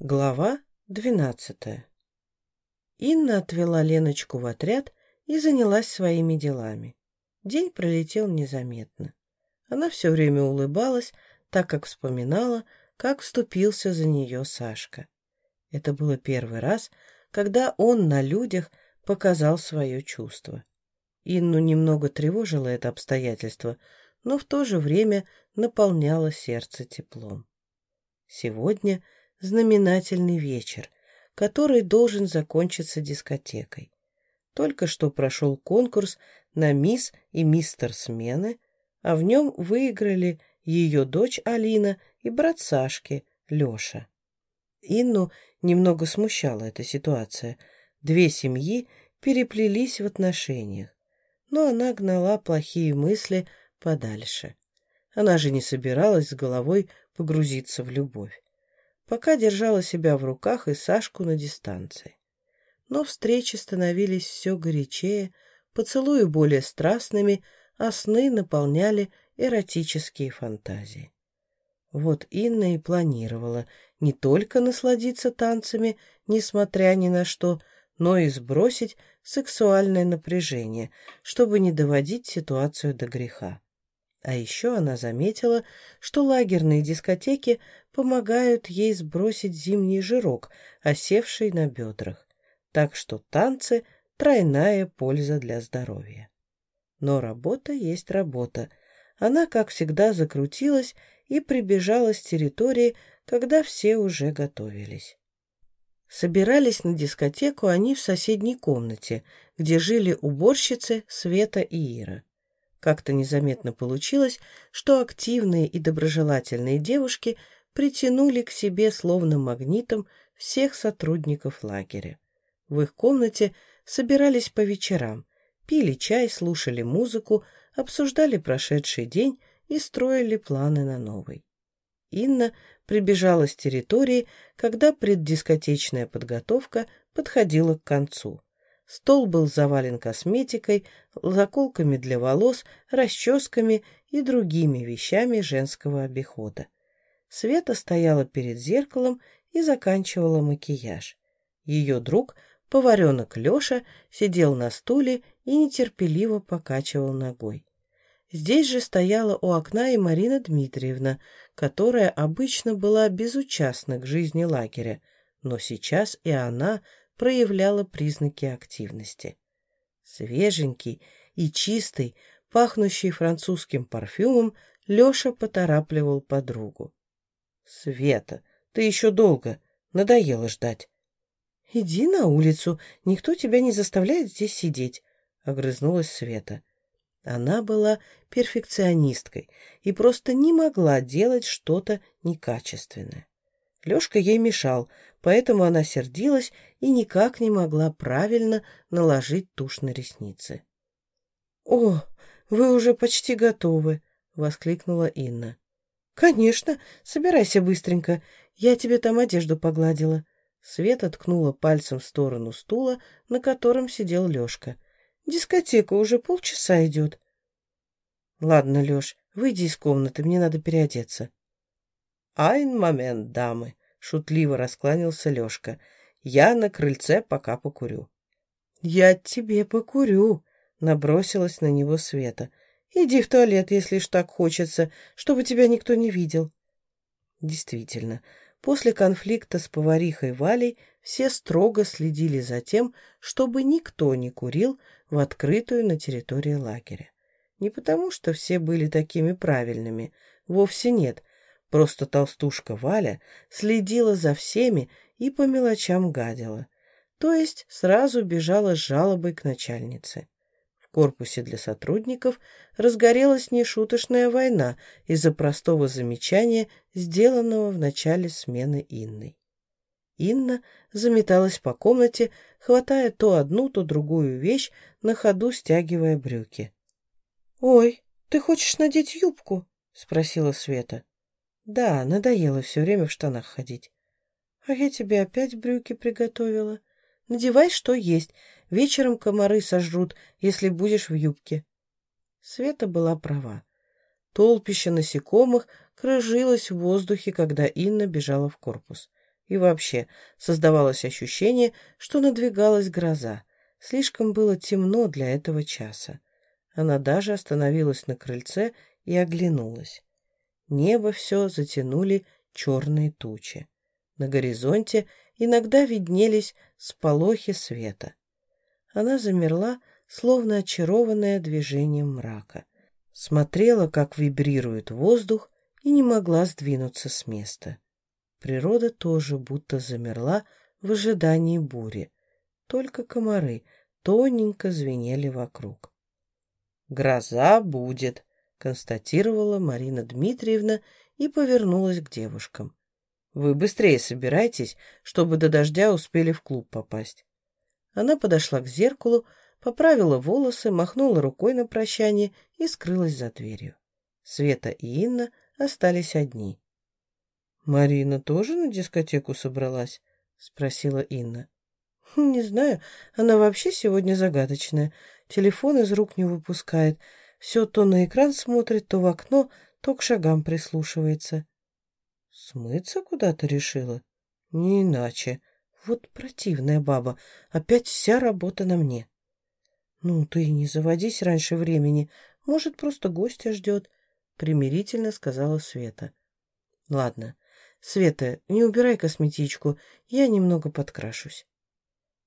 Глава двенадцатая Инна отвела Леночку в отряд и занялась своими делами. День пролетел незаметно. Она все время улыбалась, так как вспоминала, как вступился за нее Сашка. Это было первый раз, когда он на людях показал свое чувство. Инну немного тревожило это обстоятельство, но в то же время наполняло сердце теплом. Сегодня – знаменательный вечер, который должен закончиться дискотекой. Только что прошел конкурс на мисс и мистер смены, а в нем выиграли ее дочь Алина и брат Сашки, Леша. Инну немного смущала эта ситуация. Две семьи переплелись в отношениях, но она гнала плохие мысли подальше. Она же не собиралась с головой погрузиться в любовь пока держала себя в руках и Сашку на дистанции. Но встречи становились все горячее, поцелуи более страстными, а сны наполняли эротические фантазии. Вот Инна и планировала не только насладиться танцами, несмотря ни на что, но и сбросить сексуальное напряжение, чтобы не доводить ситуацию до греха. А еще она заметила, что лагерные дискотеки помогают ей сбросить зимний жирок, осевший на бедрах. Так что танцы – тройная польза для здоровья. Но работа есть работа. Она, как всегда, закрутилась и прибежала с территории, когда все уже готовились. Собирались на дискотеку они в соседней комнате, где жили уборщицы Света и Ира. Как-то незаметно получилось, что активные и доброжелательные девушки притянули к себе словно магнитом всех сотрудников лагеря. В их комнате собирались по вечерам, пили чай, слушали музыку, обсуждали прошедший день и строили планы на новый. Инна прибежала с территории, когда преддискотечная подготовка подходила к концу. Стол был завален косметикой, заколками для волос, расческами и другими вещами женского обихода. Света стояла перед зеркалом и заканчивала макияж. Ее друг, поваренок Леша, сидел на стуле и нетерпеливо покачивал ногой. Здесь же стояла у окна и Марина Дмитриевна, которая обычно была безучастна к жизни лагеря, но сейчас и она проявляла признаки активности. Свеженький и чистый, пахнущий французским парфюмом, Леша поторапливал подругу. «Света, ты еще долго. Надоело ждать». «Иди на улицу, никто тебя не заставляет здесь сидеть», — огрызнулась Света. Она была перфекционисткой и просто не могла делать что-то некачественное. Лешка ей мешал, поэтому она сердилась и никак не могла правильно наложить тушь на ресницы. «О, вы уже почти готовы!» — воскликнула Инна. «Конечно, собирайся быстренько, я тебе там одежду погладила». Света ткнула пальцем в сторону стула, на котором сидел Лешка. «Дискотека уже полчаса идет». «Ладно, Леш, выйди из комнаты, мне надо переодеться». «Айн момент, дамы!» — шутливо раскланялся Лешка. «Я на крыльце пока покурю». «Я тебе покурю», — набросилась на него Света. «Иди в туалет, если ж так хочется, чтобы тебя никто не видел». Действительно, после конфликта с поварихой Валей все строго следили за тем, чтобы никто не курил в открытую на территории лагеря. Не потому, что все были такими правильными, вовсе нет, Просто толстушка Валя следила за всеми и по мелочам гадила. То есть сразу бежала с жалобой к начальнице. В корпусе для сотрудников разгорелась нешуточная война из-за простого замечания, сделанного в начале смены Инной. Инна заметалась по комнате, хватая то одну, то другую вещь, на ходу стягивая брюки. «Ой, ты хочешь надеть юбку?» — спросила Света. Да, надоело все время в штанах ходить. А я тебе опять брюки приготовила. Надевай, что есть. Вечером комары сожрут, если будешь в юбке. Света была права. Толпище насекомых кружилось в воздухе, когда Инна бежала в корпус. И вообще, создавалось ощущение, что надвигалась гроза. Слишком было темно для этого часа. Она даже остановилась на крыльце и оглянулась. Небо все затянули черные тучи. На горизонте иногда виднелись сполохи света. Она замерла, словно очарованная движением мрака. Смотрела, как вибрирует воздух, и не могла сдвинуться с места. Природа тоже будто замерла в ожидании бури. Только комары тоненько звенели вокруг. «Гроза будет», — констатировала Марина Дмитриевна и повернулась к девушкам. «Вы быстрее собирайтесь, чтобы до дождя успели в клуб попасть». Она подошла к зеркалу, поправила волосы, махнула рукой на прощание и скрылась за дверью. Света и Инна остались одни. «Марина тоже на дискотеку собралась?» — спросила Инна. «Не знаю, она вообще сегодня загадочная. Телефон из рук не выпускает. Все то на экран смотрит, то в окно, то к шагам прислушивается». «Смыться куда-то решила?» «Не иначе. Вот противная баба. Опять вся работа на мне. Ну, ты не заводись раньше времени. Может, просто гостя ждет, примирительно сказала Света. Ладно. Света, не убирай косметичку, я немного подкрашусь.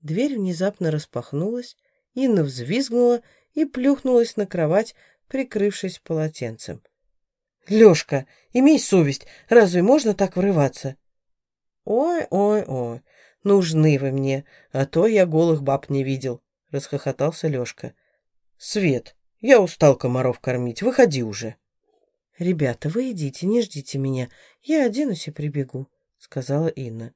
Дверь внезапно распахнулась, Инна взвизгнула и плюхнулась на кровать, прикрывшись полотенцем. «Лешка, имей совесть, разве можно так врываться?» «Ой-ой-ой, Нужны вы мне, а то я голых баб не видел, — расхохотался Лешка. Свет, я устал комаров кормить, выходи уже. Ребята, вы идите, не ждите меня, я оденусь и прибегу, — сказала Инна.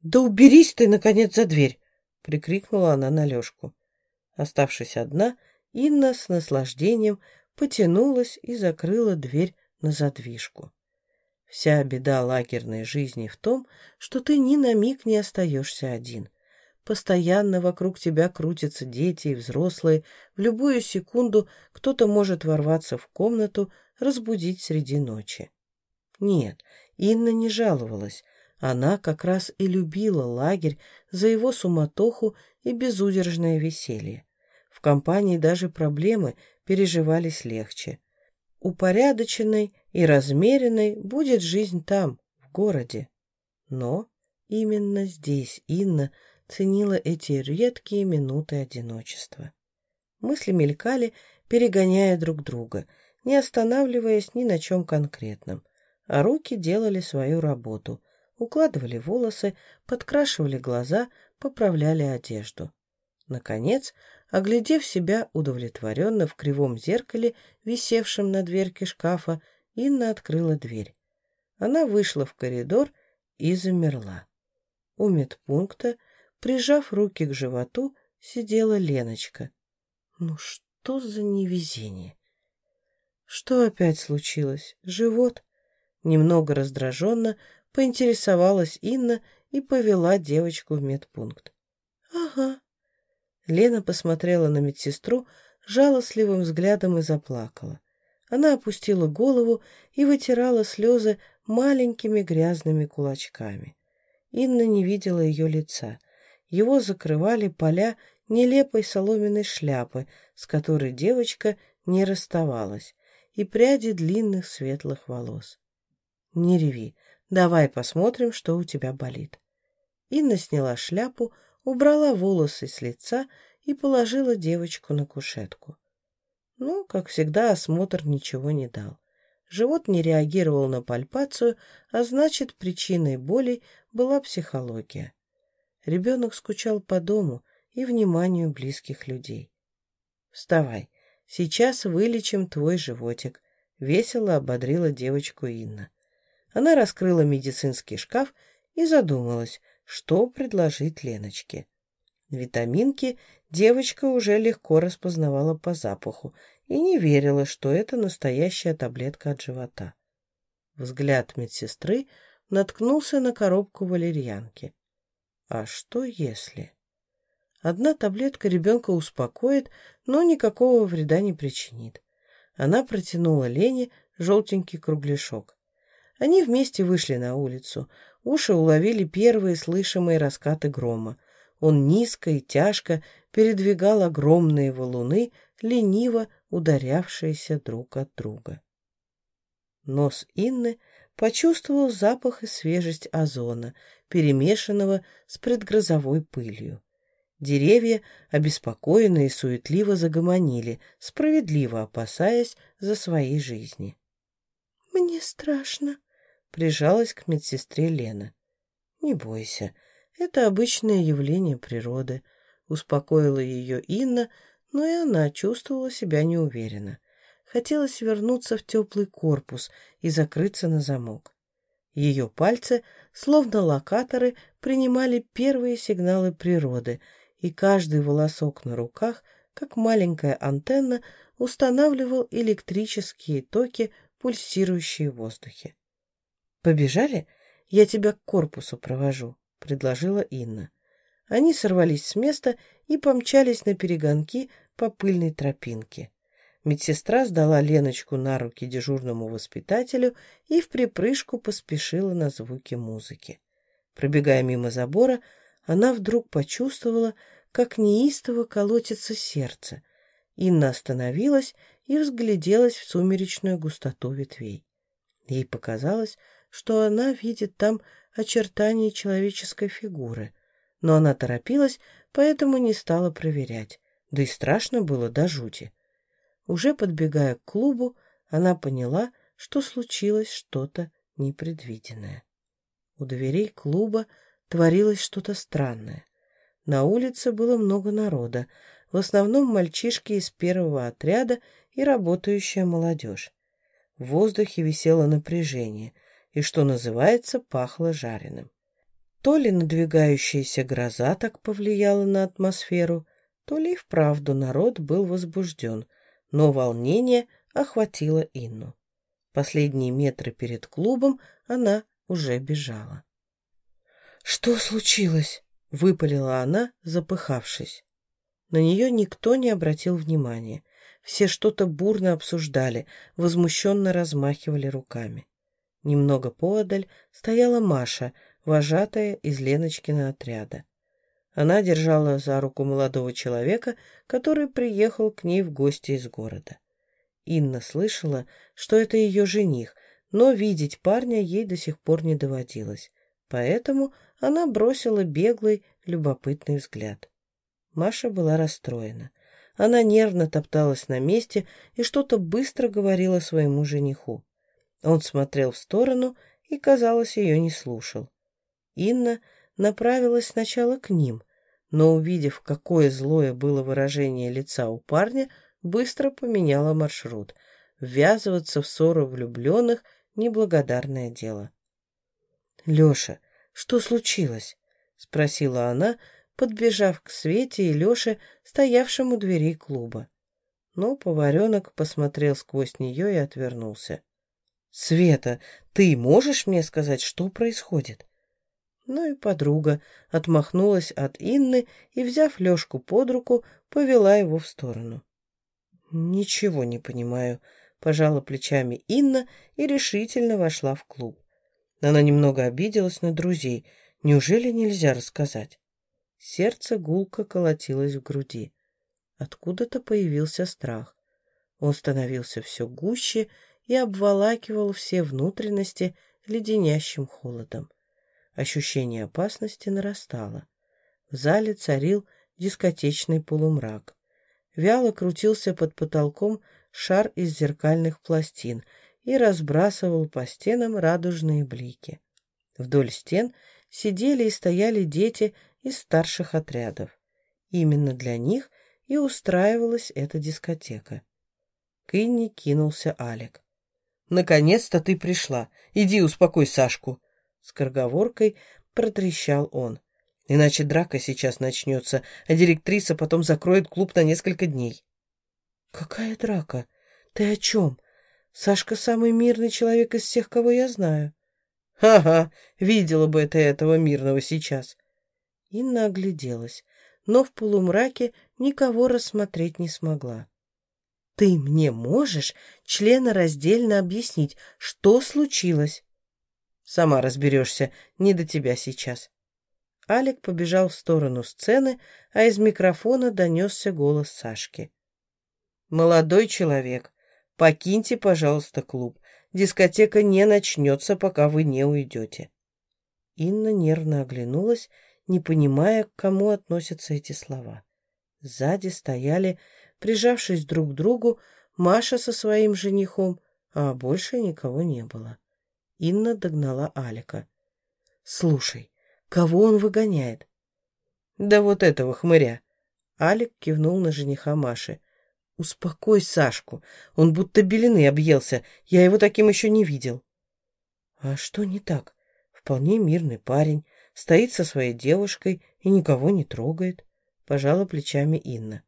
Да уберись ты, наконец, за дверь, — прикрикнула она на Лешку. Оставшись одна, Инна с наслаждением потянулась и закрыла дверь на задвижку. Вся беда лагерной жизни в том, что ты ни на миг не остаешься один. Постоянно вокруг тебя крутятся дети и взрослые. В любую секунду кто-то может ворваться в комнату, разбудить среди ночи. Нет, Инна не жаловалась. Она как раз и любила лагерь за его суматоху и безудержное веселье. В компании даже проблемы переживались легче. Упорядоченной и размеренной будет жизнь там, в городе. Но именно здесь Инна ценила эти редкие минуты одиночества. Мысли мелькали, перегоняя друг друга, не останавливаясь ни на чем конкретном, а руки делали свою работу, укладывали волосы, подкрашивали глаза, поправляли одежду. Наконец, оглядев себя удовлетворенно в кривом зеркале, висевшем на дверке шкафа, Инна открыла дверь. Она вышла в коридор и замерла. У медпункта, прижав руки к животу, сидела Леночка. Ну что за невезение? Что опять случилось? Живот? Немного раздраженно поинтересовалась Инна и повела девочку в медпункт. «Ага». Лена посмотрела на медсестру жалостливым взглядом и заплакала. Она опустила голову и вытирала слезы маленькими грязными кулачками. Инна не видела ее лица. Его закрывали поля нелепой соломенной шляпы, с которой девочка не расставалась, и пряди длинных светлых волос. «Не реви, давай посмотрим, что у тебя болит». Инна сняла шляпу, убрала волосы с лица и положила девочку на кушетку. Но, как всегда, осмотр ничего не дал. Живот не реагировал на пальпацию, а значит, причиной боли была психология. Ребенок скучал по дому и вниманию близких людей. «Вставай, сейчас вылечим твой животик», — весело ободрила девочку Инна. Она раскрыла медицинский шкаф и задумалась, что предложить Леночке. Витаминки девочка уже легко распознавала по запаху и не верила, что это настоящая таблетка от живота. Взгляд медсестры наткнулся на коробку валерьянки. А что если? Одна таблетка ребенка успокоит, но никакого вреда не причинит. Она протянула Лене желтенький кругляшок. Они вместе вышли на улицу. Уши уловили первые слышимые раскаты грома. Он низко и тяжко передвигал огромные валуны, лениво ударявшиеся друг от друга. Нос Инны почувствовал запах и свежесть озона, перемешанного с предгрозовой пылью. Деревья, обеспокоенные и суетливо загомонили, справедливо опасаясь за свои жизни. «Мне страшно», — прижалась к медсестре Лена. «Не бойся, это обычное явление природы», — успокоила ее Инна, но и она чувствовала себя неуверенно. Хотелось вернуться в теплый корпус и закрыться на замок. Ее пальцы, словно локаторы, принимали первые сигналы природы, и каждый волосок на руках, как маленькая антенна, устанавливал электрические токи, пульсирующие в воздухе. «Побежали? Я тебя к корпусу провожу», — предложила Инна. Они сорвались с места и помчались на перегонки по пыльной тропинке. Медсестра сдала Леночку на руки дежурному воспитателю и в припрыжку поспешила на звуки музыки. Пробегая мимо забора, она вдруг почувствовала, как неистово колотится сердце. Инна остановилась и взгляделась в сумеречную густоту ветвей. Ей показалось, что она видит там очертания человеческой фигуры, но она торопилась, поэтому не стала проверять, да и страшно было до жути. Уже подбегая к клубу, она поняла, что случилось что-то непредвиденное. У дверей клуба творилось что-то странное. На улице было много народа, в основном мальчишки из первого отряда и работающая молодежь. В воздухе висело напряжение, и, что называется, пахло жареным. То ли надвигающаяся гроза так повлияла на атмосферу, то ли и вправду народ был возбужден, но волнение охватило Инну. Последние метры перед клубом она уже бежала. «Что случилось?» — выпалила она, запыхавшись. На нее никто не обратил внимания. Все что-то бурно обсуждали, возмущенно размахивали руками. Немного поодаль стояла Маша, вожатая из Леночкина отряда. Она держала за руку молодого человека, который приехал к ней в гости из города. Инна слышала, что это ее жених, но видеть парня ей до сих пор не доводилось, поэтому она бросила беглый, любопытный взгляд. Маша была расстроена. Она нервно топталась на месте и что-то быстро говорила своему жениху. Он смотрел в сторону и, казалось, ее не слушал. Инна направилась сначала к ним, но, увидев, какое злое было выражение лица у парня, быстро поменяла маршрут. Ввязываться в ссору влюбленных — неблагодарное дело. «Леша, что случилось?» — спросила она, подбежав к Свете и Леше, стоявшим у дверей клуба. Но поваренок посмотрел сквозь нее и отвернулся. «Света, ты можешь мне сказать, что происходит?» Ну и подруга отмахнулась от Инны и, взяв Лёшку под руку, повела его в сторону. «Ничего не понимаю», — пожала плечами Инна и решительно вошла в клуб. Она немного обиделась на друзей. Неужели нельзя рассказать? Сердце гулко колотилось в груди. Откуда-то появился страх. Он становился все гуще и обволакивал все внутренности леденящим холодом. Ощущение опасности нарастало. В зале царил дискотечный полумрак. Вяло крутился под потолком шар из зеркальных пластин и разбрасывал по стенам радужные блики. Вдоль стен сидели и стояли дети из старших отрядов. Именно для них и устраивалась эта дискотека. К Инне кинулся Алик. «Наконец-то ты пришла! Иди успокой Сашку!» Скороговоркой протрещал он. Иначе драка сейчас начнется, а директриса потом закроет клуб на несколько дней. Какая драка? Ты о чем? Сашка самый мирный человек из всех, кого я знаю. Ага, видела бы ты этого мирного сейчас. Инна огляделась, но в полумраке никого рассмотреть не смогла. Ты мне можешь членораздельно объяснить, что случилось? Сама разберешься, не до тебя сейчас. Алик побежал в сторону сцены, а из микрофона донесся голос Сашки. «Молодой человек, покиньте, пожалуйста, клуб. Дискотека не начнется, пока вы не уйдете». Инна нервно оглянулась, не понимая, к кому относятся эти слова. Сзади стояли, прижавшись друг к другу, Маша со своим женихом, а больше никого не было. Инна догнала Алика. «Слушай, кого он выгоняет?» «Да вот этого хмыря!» Алик кивнул на жениха Маши. «Успокой Сашку, он будто белины объелся, я его таким еще не видел». «А что не так? Вполне мирный парень, стоит со своей девушкой и никого не трогает», — пожала плечами Инна.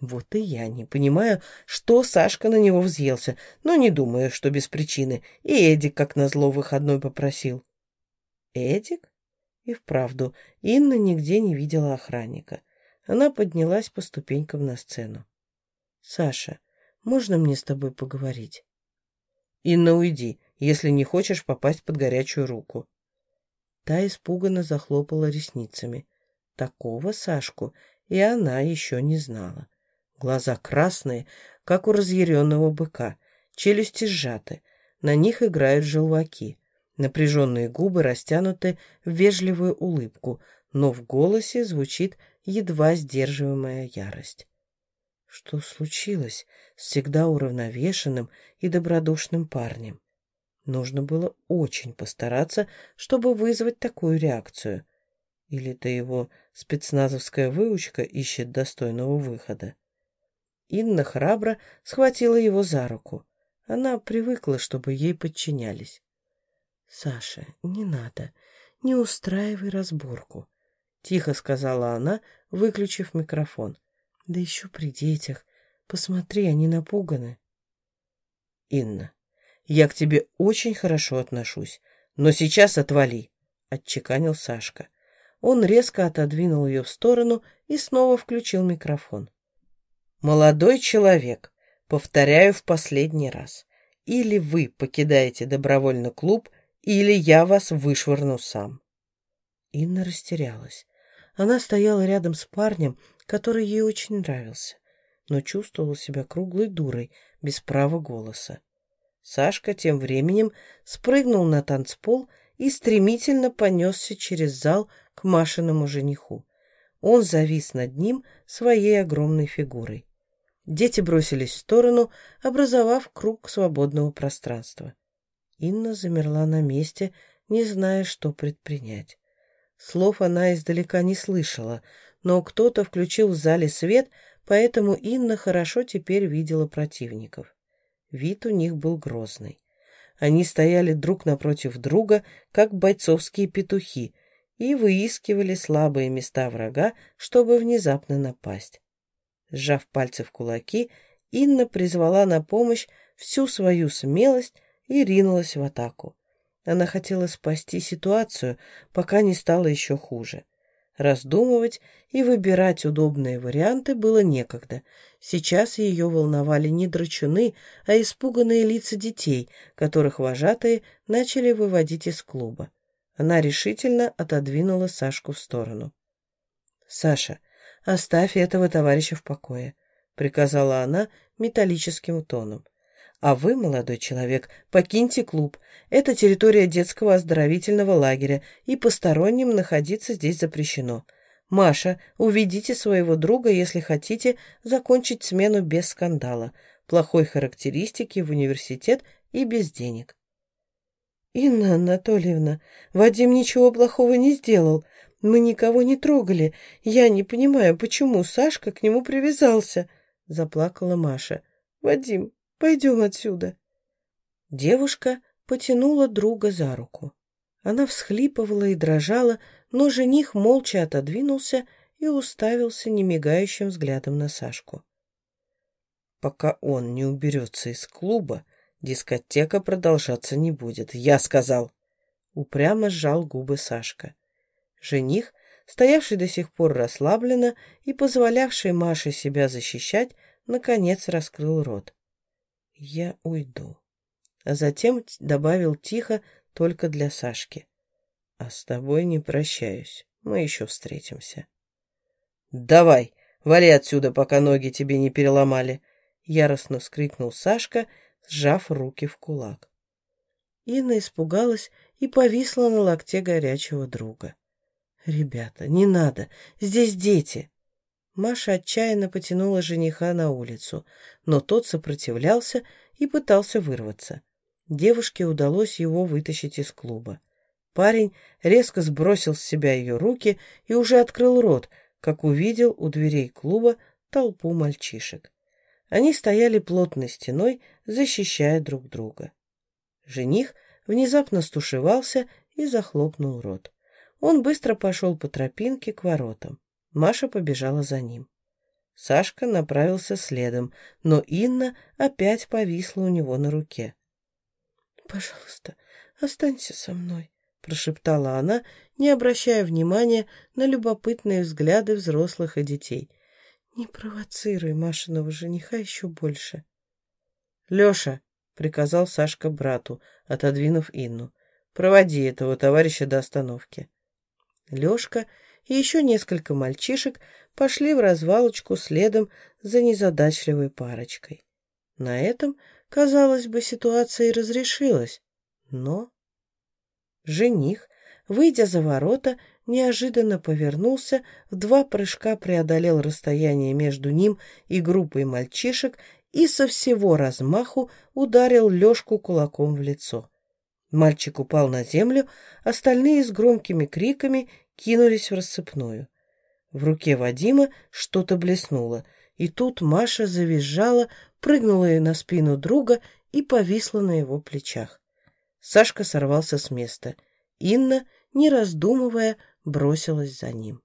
Вот и я не понимаю, что Сашка на него взъелся, но не думаю, что без причины. И Эдик, как назло, выходной попросил. Эдик? И вправду, Инна нигде не видела охранника. Она поднялась по ступенькам на сцену. «Саша, можно мне с тобой поговорить?» «Инна, уйди, если не хочешь попасть под горячую руку». Та испуганно захлопала ресницами. Такого Сашку и она еще не знала. Глаза красные, как у разъяренного быка, челюсти сжаты, на них играют желваки. Напряженные губы растянуты в вежливую улыбку, но в голосе звучит едва сдерживаемая ярость. Что случилось с всегда уравновешенным и добродушным парнем? Нужно было очень постараться, чтобы вызвать такую реакцию. Или-то его спецназовская выучка ищет достойного выхода. Инна храбро схватила его за руку. Она привыкла, чтобы ей подчинялись. «Саша, не надо, не устраивай разборку», — тихо сказала она, выключив микрофон. «Да еще при детях. Посмотри, они напуганы». «Инна, я к тебе очень хорошо отношусь, но сейчас отвали», — отчеканил Сашка. Он резко отодвинул ее в сторону и снова включил микрофон. «Молодой человек, повторяю в последний раз, или вы покидаете добровольно клуб, или я вас вышвырну сам». Инна растерялась. Она стояла рядом с парнем, который ей очень нравился, но чувствовала себя круглой дурой, без права голоса. Сашка тем временем спрыгнул на танцпол и стремительно понесся через зал к Машиному жениху. Он завис над ним своей огромной фигурой. Дети бросились в сторону, образовав круг свободного пространства. Инна замерла на месте, не зная, что предпринять. Слов она издалека не слышала, но кто-то включил в зале свет, поэтому Инна хорошо теперь видела противников. Вид у них был грозный. Они стояли друг напротив друга, как бойцовские петухи, и выискивали слабые места врага, чтобы внезапно напасть. Сжав пальцы в кулаки, Инна призвала на помощь всю свою смелость и ринулась в атаку. Она хотела спасти ситуацию, пока не стало еще хуже. Раздумывать и выбирать удобные варианты было некогда. Сейчас ее волновали не драчуны, а испуганные лица детей, которых вожатые начали выводить из клуба. Она решительно отодвинула Сашку в сторону. «Саша, «Оставь этого товарища в покое», — приказала она металлическим тоном. «А вы, молодой человек, покиньте клуб. Это территория детского оздоровительного лагеря, и посторонним находиться здесь запрещено. Маша, уведите своего друга, если хотите закончить смену без скандала, плохой характеристики в университет и без денег». «Инна Анатольевна, Вадим ничего плохого не сделал. Мы никого не трогали. Я не понимаю, почему Сашка к нему привязался, заплакала Маша. Вадим, пойдем отсюда. Девушка потянула друга за руку. Она всхлипывала и дрожала, но жених молча отодвинулся и уставился немигающим взглядом на Сашку. Пока он не уберется из клуба, дискотека продолжаться не будет, я сказал. Упрямо сжал губы Сашка. Жених, стоявший до сих пор расслабленно и позволявший Маше себя защищать, наконец раскрыл рот. «Я уйду». А затем добавил тихо, только для Сашки. А с тобой не прощаюсь, мы еще встретимся. «Давай, вали отсюда, пока ноги тебе не переломали!» Яростно вскрикнул Сашка, сжав руки в кулак. Инна испугалась и повисла на локте горячего друга. «Ребята, не надо, здесь дети!» Маша отчаянно потянула жениха на улицу, но тот сопротивлялся и пытался вырваться. Девушке удалось его вытащить из клуба. Парень резко сбросил с себя ее руки и уже открыл рот, как увидел у дверей клуба толпу мальчишек. Они стояли плотной стеной, защищая друг друга. Жених внезапно стушевался и захлопнул рот. Он быстро пошел по тропинке к воротам. Маша побежала за ним. Сашка направился следом, но Инна опять повисла у него на руке. «Пожалуйста, останься со мной», — прошептала она, не обращая внимания на любопытные взгляды взрослых и детей. «Не провоцируй Машиного жениха еще больше». «Леша», — приказал Сашка брату, отодвинув Инну, — «проводи этого товарища до остановки». Лешка и еще несколько мальчишек пошли в развалочку следом за незадачливой парочкой. На этом, казалось бы, ситуация и разрешилась, но... Жених, выйдя за ворота, неожиданно повернулся, в два прыжка преодолел расстояние между ним и группой мальчишек и со всего размаху ударил Лешку кулаком в лицо. Мальчик упал на землю, остальные с громкими криками кинулись в рассыпную. В руке Вадима что-то блеснуло, и тут Маша завизжала, прыгнула ей на спину друга и повисла на его плечах. Сашка сорвался с места. Инна, не раздумывая, бросилась за ним.